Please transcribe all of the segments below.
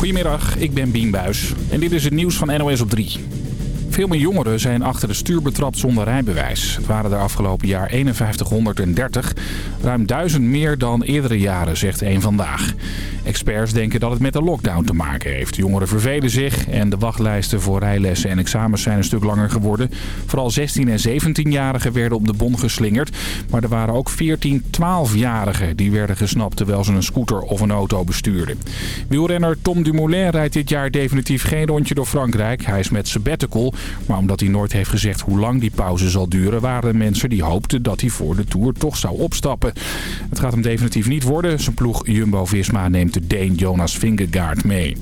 Goedemiddag, ik ben Bien Buis en dit is het nieuws van NOS op 3. Veel meer jongeren zijn achter de stuur betrapt zonder rijbewijs. Het waren er afgelopen jaar 5130, ruim 1000 meer dan eerdere jaren, zegt één vandaag. Experts denken dat het met de lockdown te maken heeft. Jongeren vervelen zich en de wachtlijsten voor rijlessen en examens zijn een stuk langer geworden. Vooral 16 en 17-jarigen werden op de bon geslingerd. Maar er waren ook 14, 12-jarigen die werden gesnapt terwijl ze een scooter of een auto bestuurden. Wielrenner Tom Dumoulin rijdt dit jaar definitief geen rondje door Frankrijk. Hij is met sabbatical, maar omdat hij nooit heeft gezegd hoe lang die pauze zal duren... waren er mensen die hoopten dat hij voor de Tour toch zou opstappen. Het gaat hem definitief niet worden. Zijn ploeg Jumbo-Visma neemt de Deen Jonas Vingegaard mee.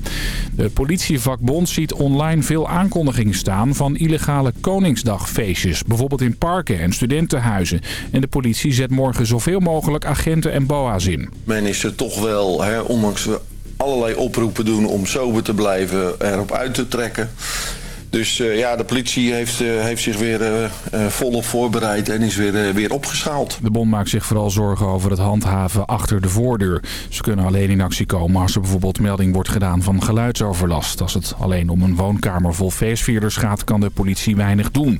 De politievakbond ziet online veel aankondigingen staan van illegale Koningsdagfeestjes. Bijvoorbeeld in parken en studentenhuizen. En de politie zet morgen zoveel mogelijk agenten en boa's in. Men is er toch wel, hè, ondanks we allerlei oproepen doen om sober te blijven, erop uit te trekken. Dus uh, ja, de politie heeft, uh, heeft zich weer uh, volop voorbereid en is weer, weer opgeschaald. De bond maakt zich vooral zorgen over het handhaven achter de voordeur. Ze kunnen alleen in actie komen als er bijvoorbeeld melding wordt gedaan van geluidsoverlast. Als het alleen om een woonkamer vol feestvierders gaat, kan de politie weinig doen.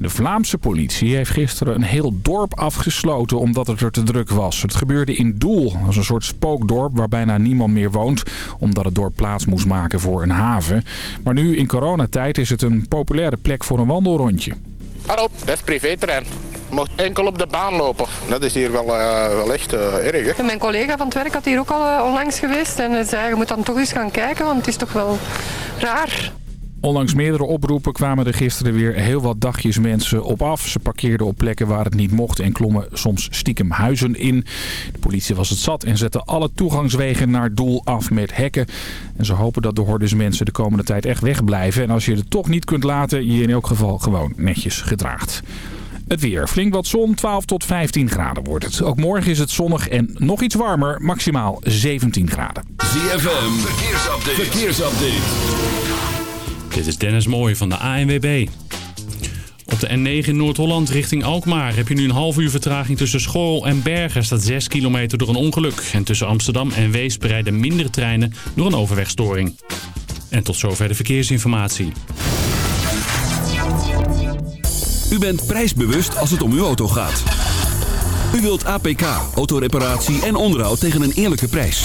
De Vlaamse politie heeft gisteren een heel dorp afgesloten omdat het er te druk was. Het gebeurde in Doel, is een soort spookdorp waar bijna niemand meer woont... omdat het dorp plaats moest maken voor een haven. Maar nu in coronatijd is het een populaire plek voor een wandelrondje. Hallo, dat is privéterrein. Je mocht enkel op de baan lopen. Dat is hier wel, uh, wel echt uh, erg. Hè? Mijn collega van het werk had hier ook al uh, onlangs geweest. En zei, je moet dan toch eens gaan kijken, want het is toch wel raar. Ondanks meerdere oproepen kwamen er gisteren weer heel wat dagjes mensen op af. Ze parkeerden op plekken waar het niet mocht en klommen soms stiekem huizen in. De politie was het zat en zette alle toegangswegen naar doel af met hekken. En ze hopen dat de hordes mensen de komende tijd echt wegblijven. En als je het toch niet kunt laten, je in elk geval gewoon netjes gedraagt. Het weer. Flink wat zon, 12 tot 15 graden wordt het. Ook morgen is het zonnig en nog iets warmer, maximaal 17 graden. ZFM, verkeersupdate. verkeersupdate. Dit is Dennis Mooij van de ANWB. Op de N9 in Noord-Holland richting Alkmaar heb je nu een half uur vertraging tussen Schorrel en Bergen. staat 6 kilometer door een ongeluk. En tussen Amsterdam en Weesp rijden mindere treinen door een overwegstoring. En tot zover de verkeersinformatie. U bent prijsbewust als het om uw auto gaat. U wilt APK, autoreparatie en onderhoud tegen een eerlijke prijs.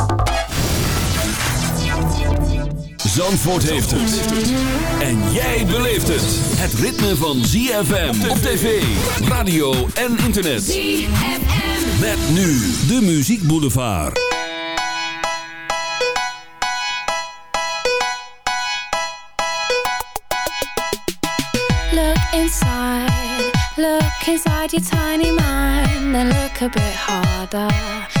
Zandvoort heeft het. En jij beleeft het. Het ritme van ZFM op tv, radio en internet. ZFM. Met nu de Muziek Boulevard. Look inside, look inside your tiny mind. Then look a bit harder.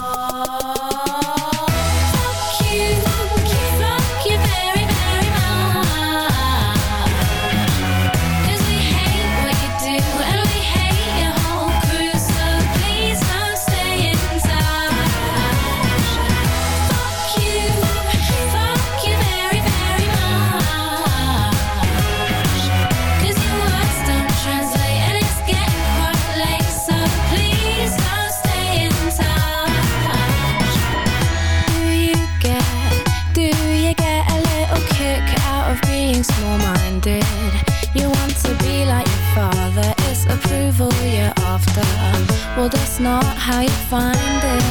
Not how you find it.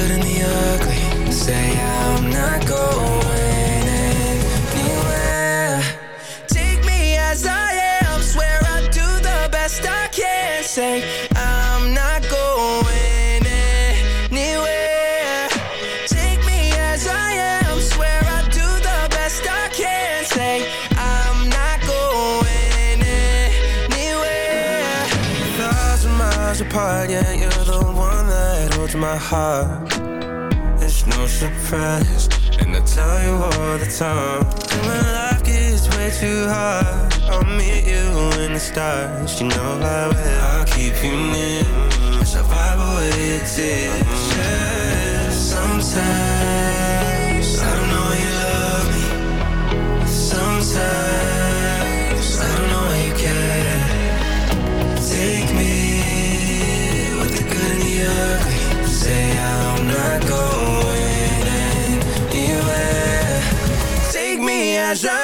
good and the ugly. Say I'm not going anywhere. Take me as I am. Swear I do the best I can. Say I'm not going anywhere. Take me as I am. Swear I do the best I can. Say I'm not going anywhere. Thousand miles apart, yeah, you're the one that holds my heart. It's no surprise, and I tell you all the time. When life gets way too hard, I'll meet you in the stars. You know I will. I'll keep you near, survive away your tears. Yeah. Sometimes I don't know you love me. Sometimes I don't know why you care. Take me with the good and the ugly. voyageurs.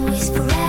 Always, forever,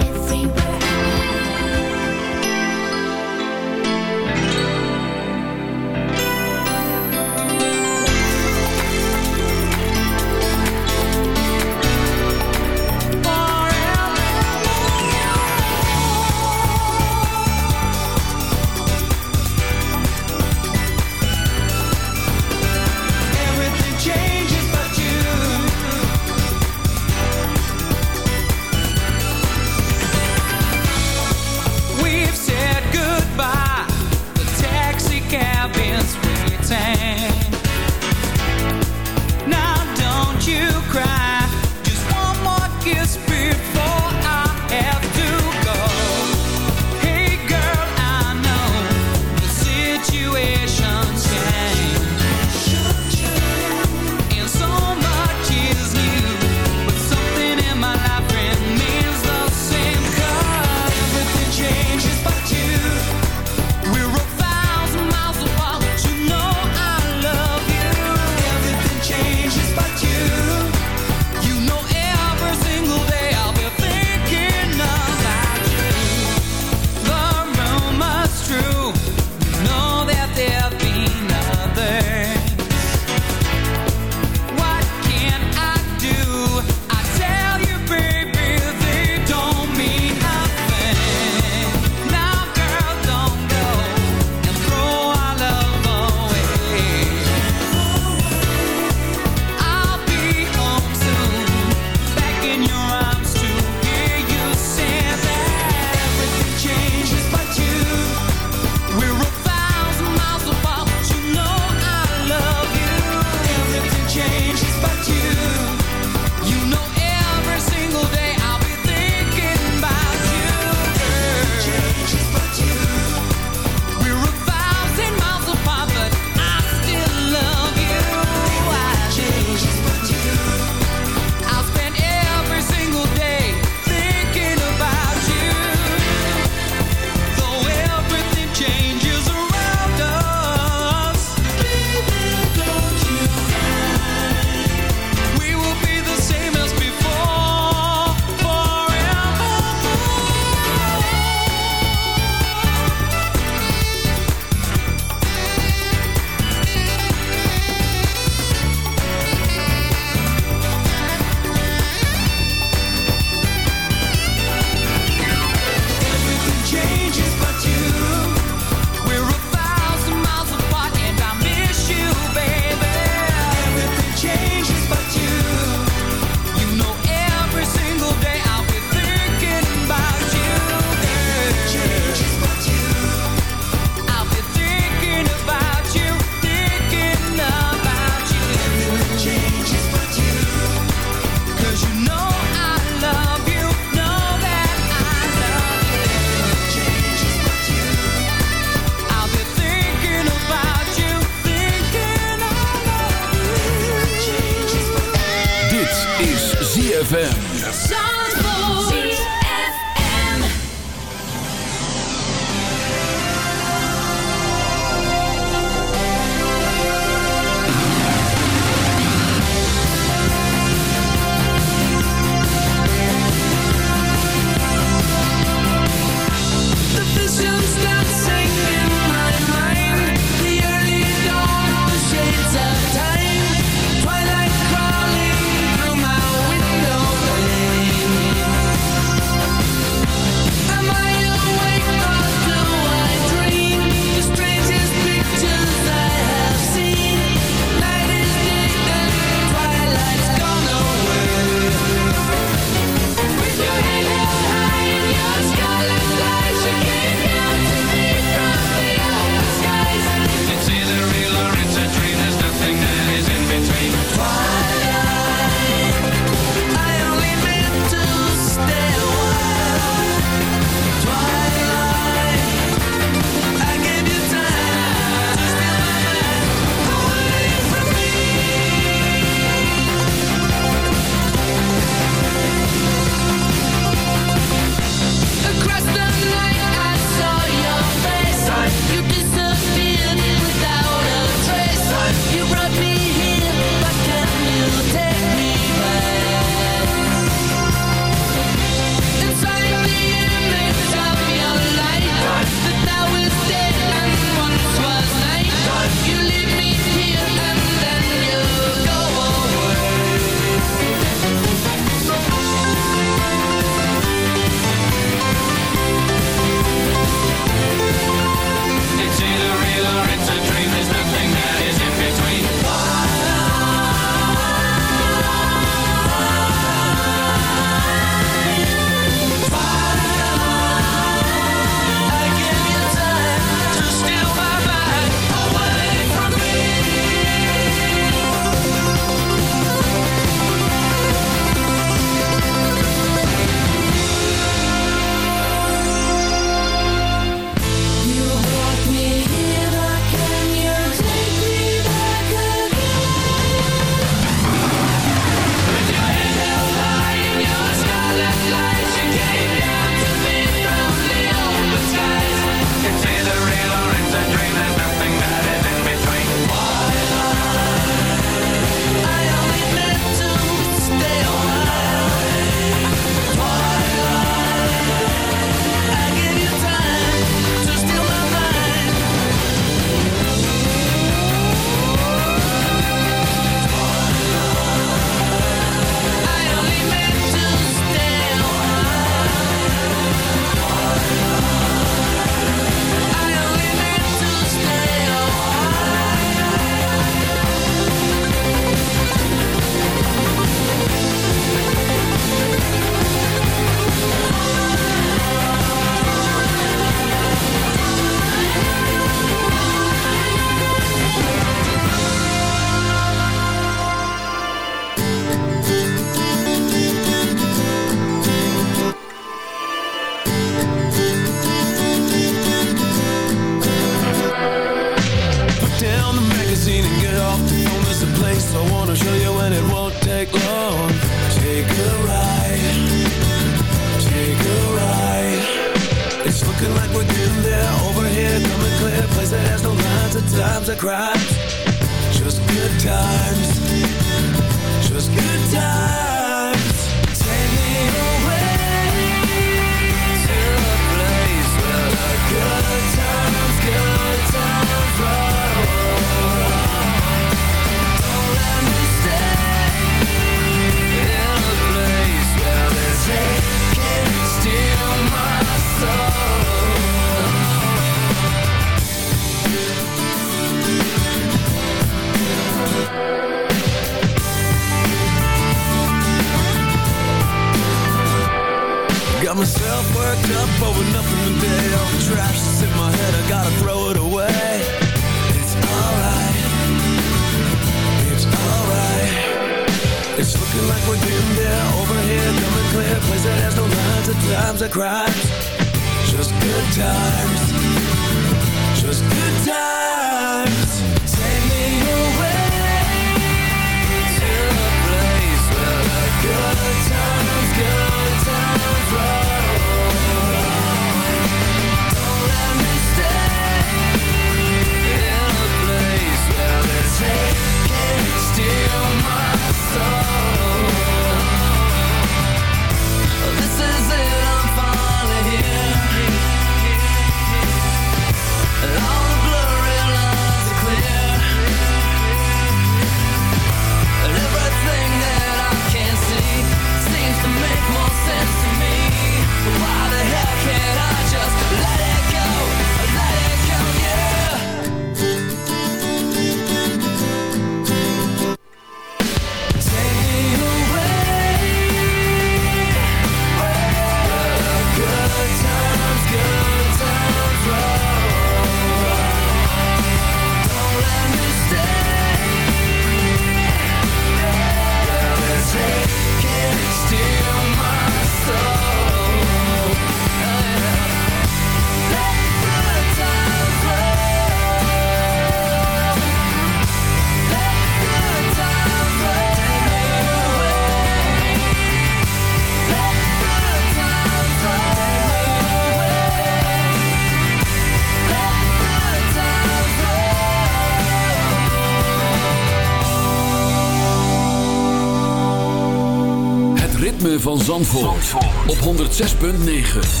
106.9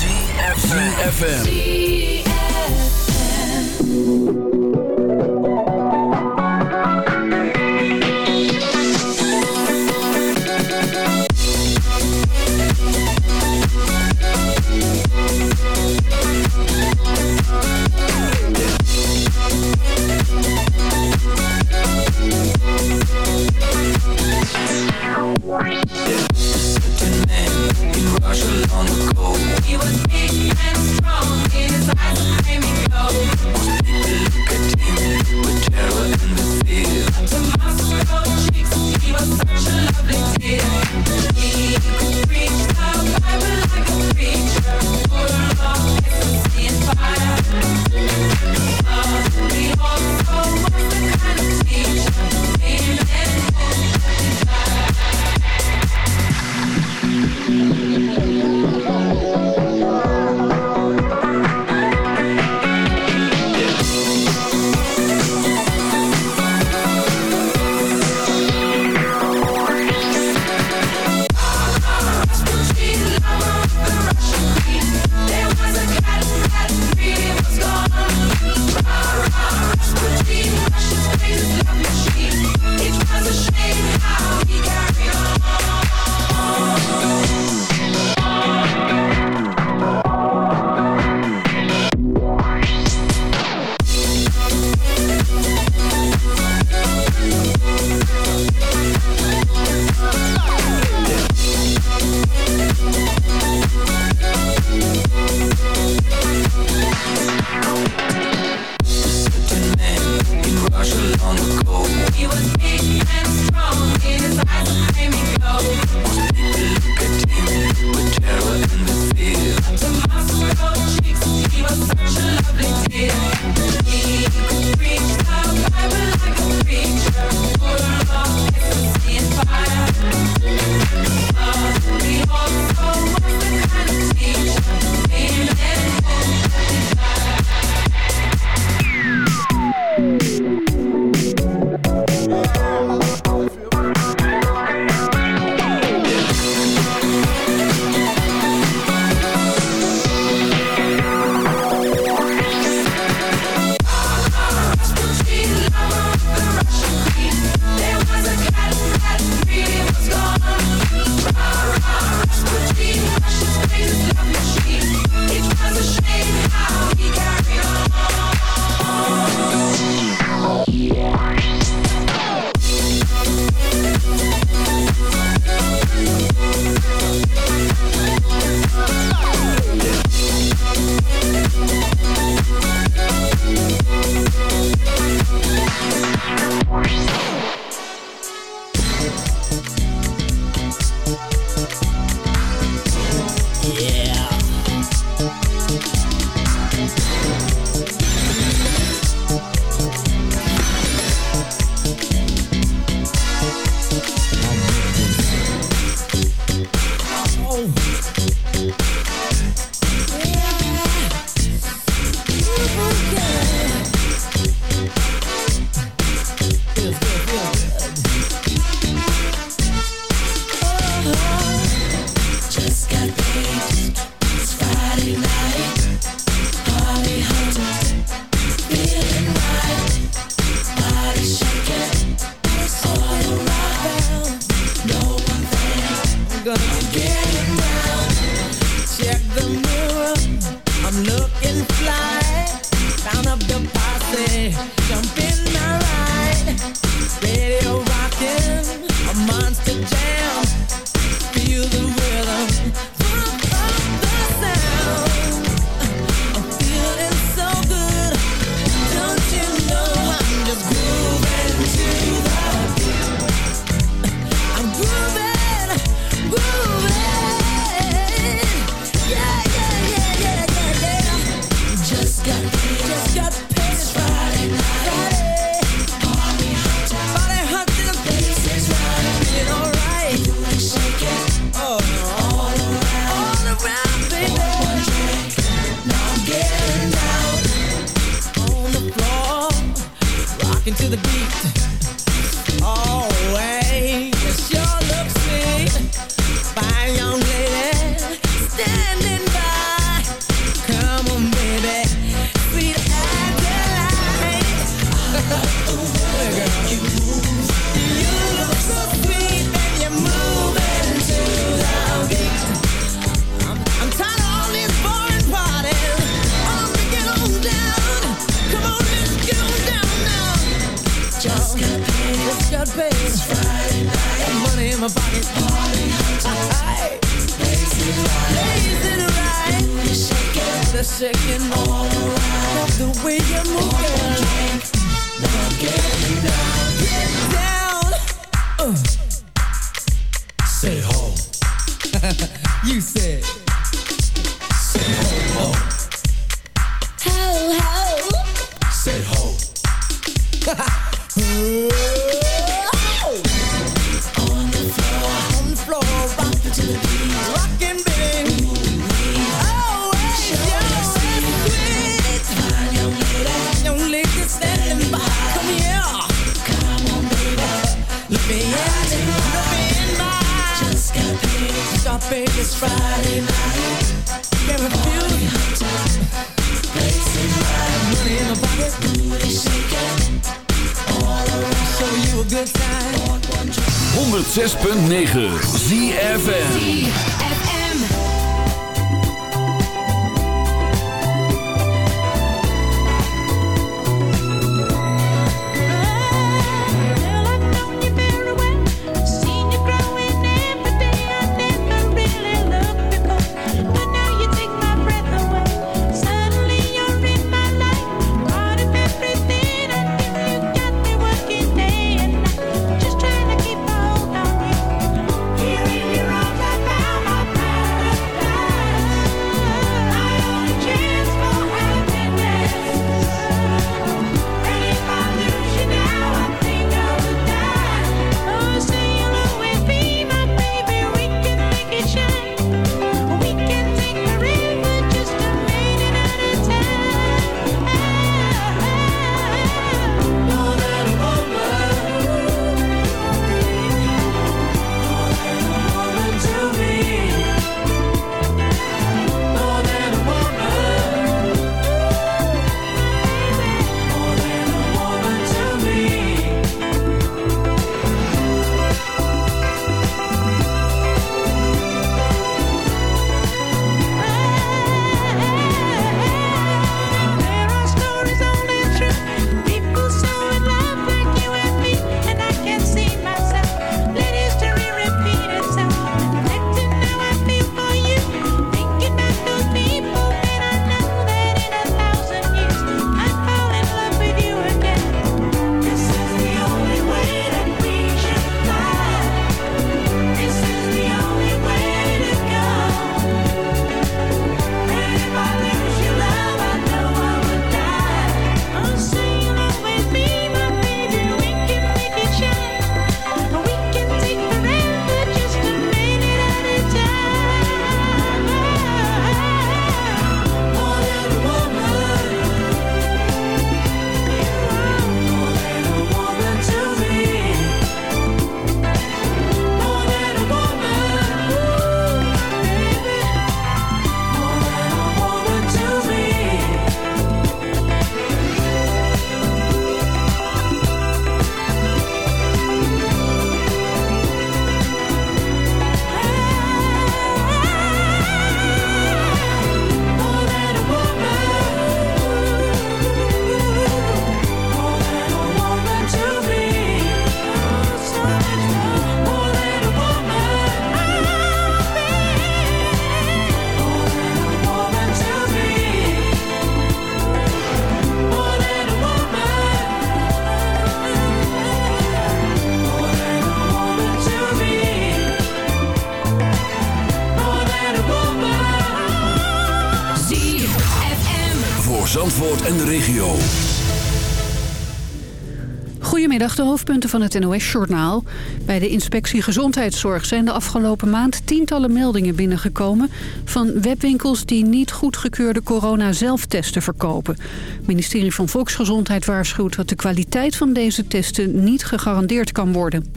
De hoofdpunten van het NOS-journaal. Bij de inspectie gezondheidszorg zijn de afgelopen maand tientallen meldingen binnengekomen... van webwinkels die niet goedgekeurde corona-zelftesten verkopen. Het ministerie van Volksgezondheid waarschuwt dat de kwaliteit van deze testen niet gegarandeerd kan worden.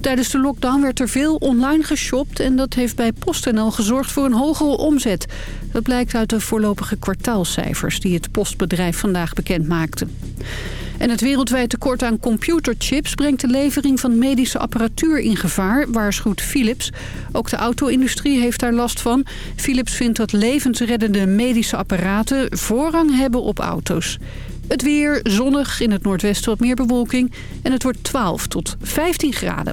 Tijdens de lockdown werd er veel online geshopt en dat heeft bij PostNL gezorgd voor een hogere omzet. Dat blijkt uit de voorlopige kwartaalcijfers die het postbedrijf vandaag bekend maakte. En het wereldwijd tekort aan computerchips brengt de levering van medische apparatuur in gevaar, waarschuwt Philips. Ook de auto-industrie heeft daar last van. Philips vindt dat levensreddende medische apparaten voorrang hebben op auto's. Het weer zonnig, in het noordwesten wat meer bewolking en het wordt 12 tot 15 graden.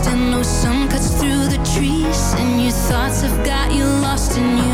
lost. And oh, sun cuts through the trees. And your thoughts have got you lost. in you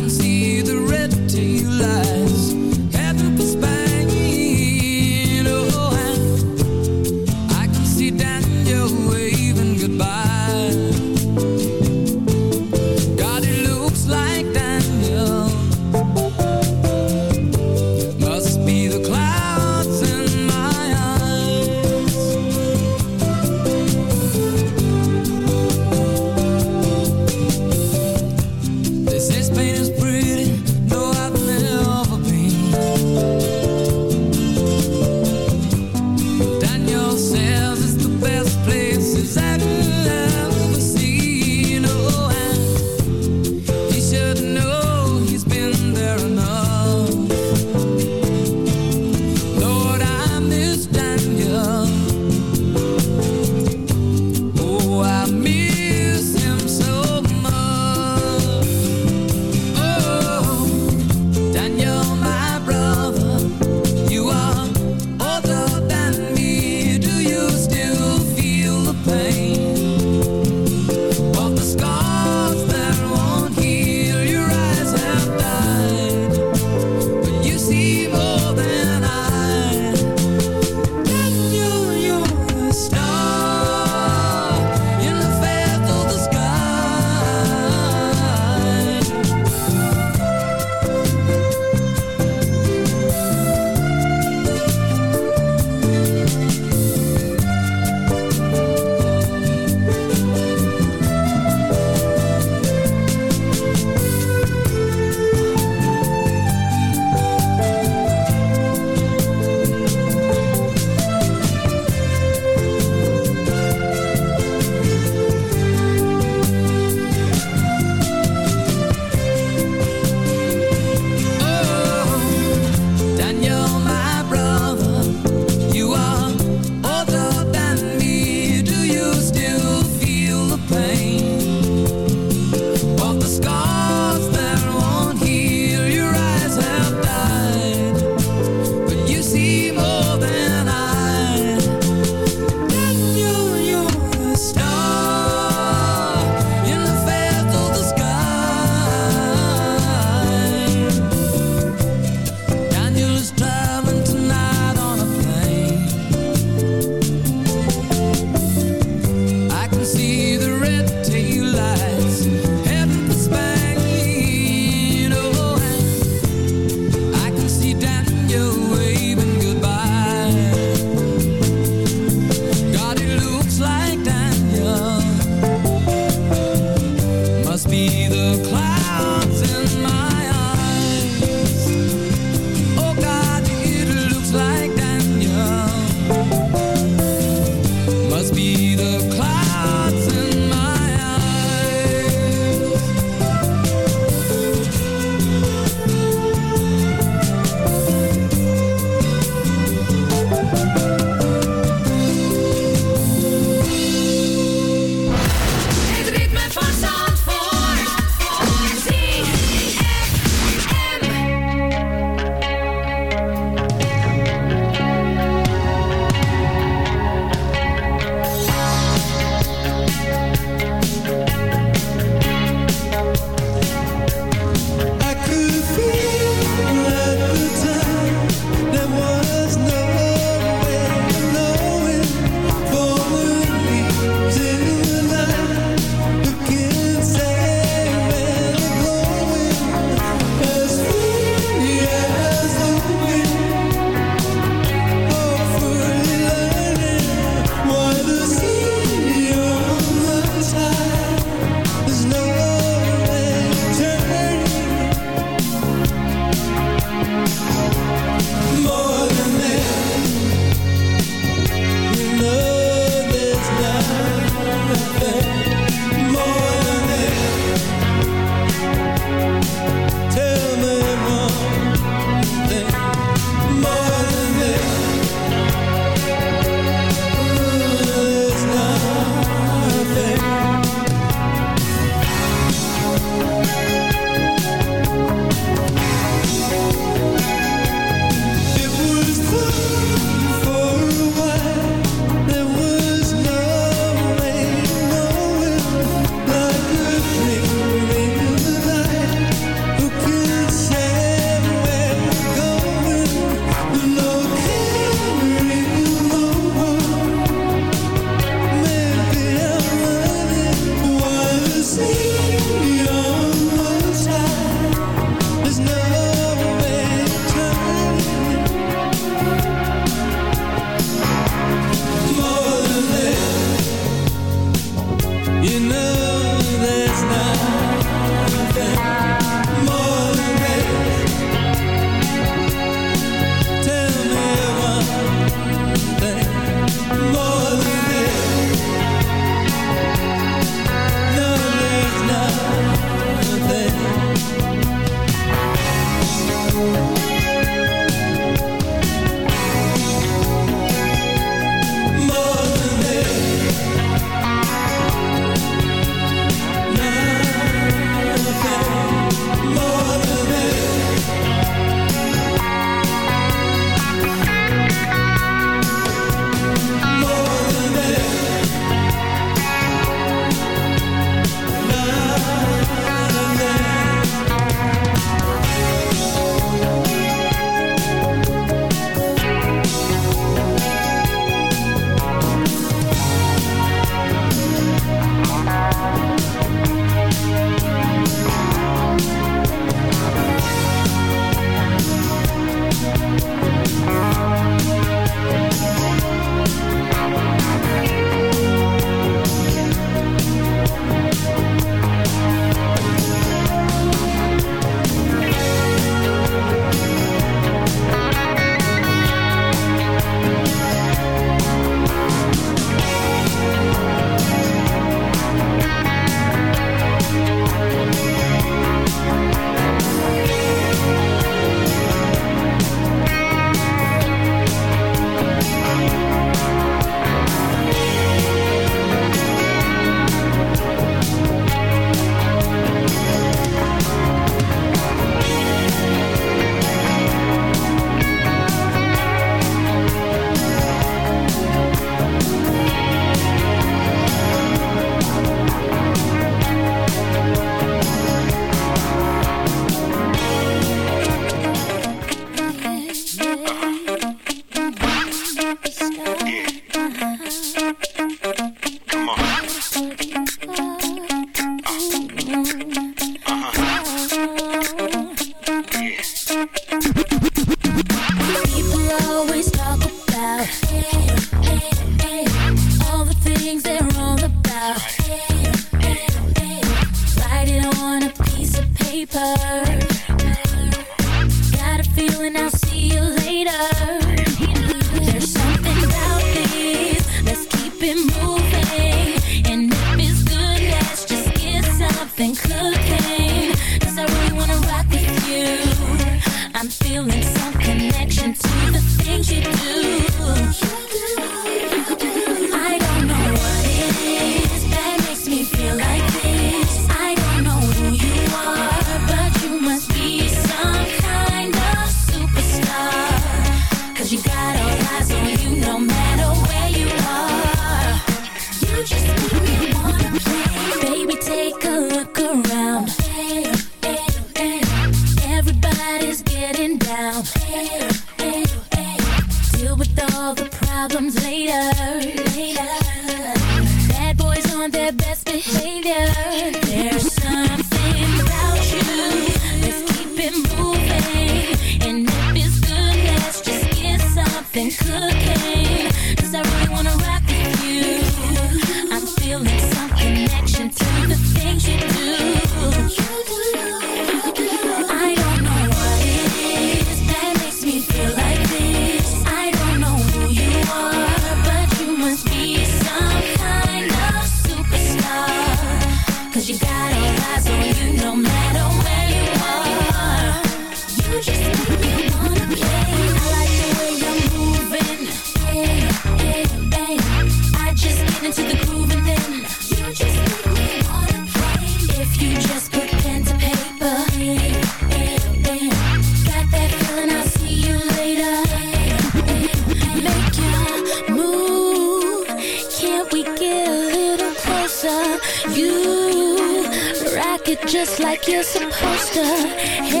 you're supposed to.